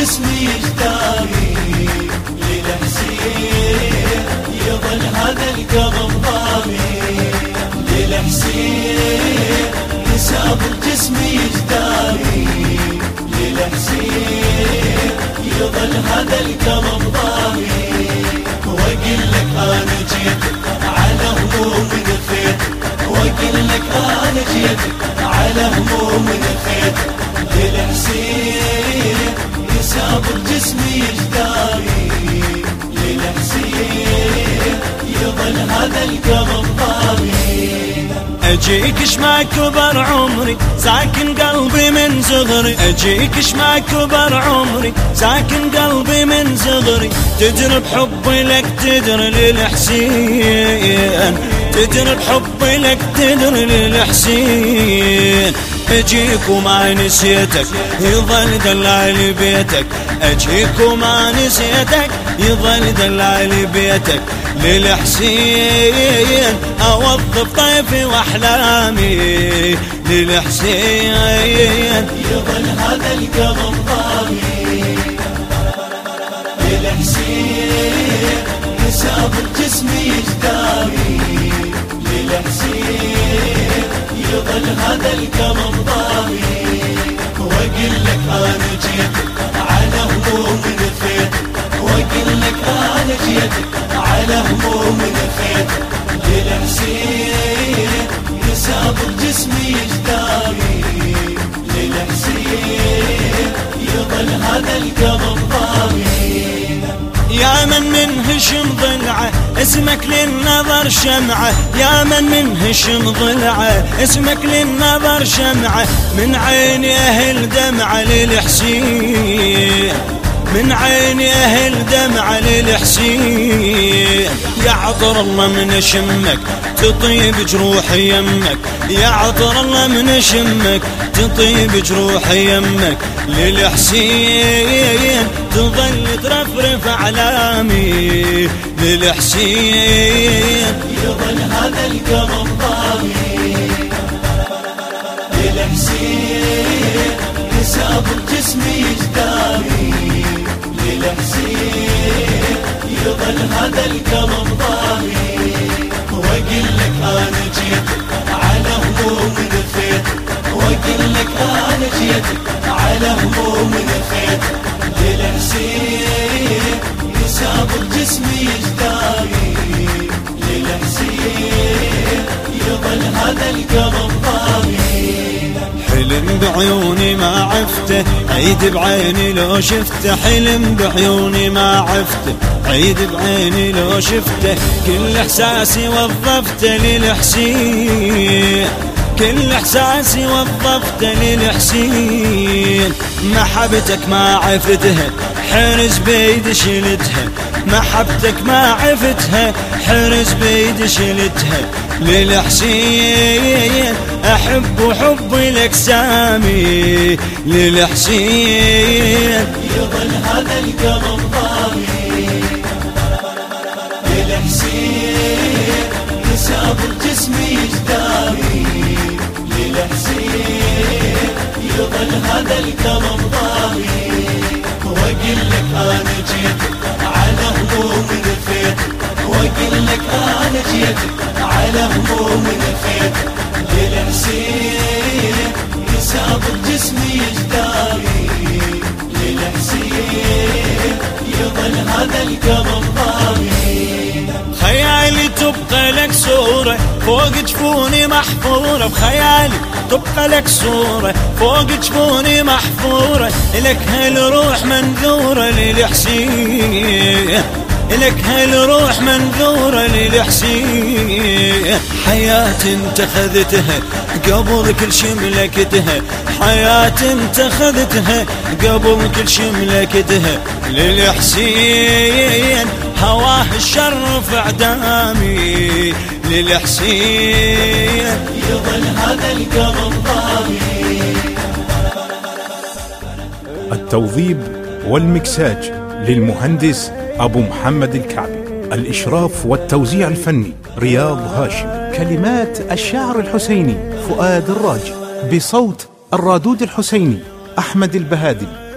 جسمي يجداري للحسين يظل هذا القلب أجيك ما كبر عمري ساكن قلبي من صغري. أجيك ما كبر عمري ساكن قلبي من صغري. تدري بحبي لك تدري للحسين. تدري بحبي لك تدري للحسين. أجيك وما نسيتك يظل دلال بيتك. أجيك وما نسيتك يظل دلال بيتك للحسين اوظف طيفي وأحلامي للحسين. يظل هذا القلب ضامي. للحسين يظل هذا القلب ضامي. للحسين يساب جسمي يجداري للحسين يظل هذا القلب ضامي يا من من هشم ضلعه اسمك للنظر شمعة. يا من من هشم ضلعه اسمك للنظر شمعة. من عين أهل دمعة للحسين. من عين أهل دمعة للحسين. يا عطر الله من شمك تطيب جروح يمك. يا عطر الله من شمك تطيب جروح يمك. للحسين تظل ترفرف علامي للحسين يظل هذا القلب ضامي. للحسين حساب الجسم جيت على هموم نفيت للحسين حساب الجسم يجداري للحسين يظل هذا القلب ضامي حلم بعيوني ما عفته عيد بعيني لو شفته. حلم بعيوني ما عفته عيد بعيني لو شفته. كل إحساسي وظفته للحسين. كل احساسي وظفته للحسين محبتك ما عفتها حرز بيد شلتها. محبتك ما عفتها حرز بيد شلتها. للحسين أحب حبي لك سامي للحسين يظل هذا القلب ضامي. للحسين حساب الجسم يجداري للحسين يظل هذا القلب ضامي واقول لك أنا جيت على هموم نفيت وأقول لك أنا جيت على هموم نفيت للحسين حساب الجسم يجداري للحسين يظل هذا القلب ضامي تبقى لك صورة فوق جفوني محفورة بخيالي تبقى لك صورة فوق جفوني محفورة. لك هالروح منذورة للحسين لك هالروح منذورة للحسين حياة انت خذتها قبل كل شي ملكتها حياة انت خذتها قبل كل شي ملكتها للحسين الشرف اعدامي للحسين. يظل هذا القلب ضامي التوظيب والمكساج للمهندس أبو محمد الكعبي. الإشراف والتوزيع الفني رياض هاشم. كلمات الشاعر الحسيني فؤاد الراجي. بصوت الرادود الحسيني أحمد البهادي.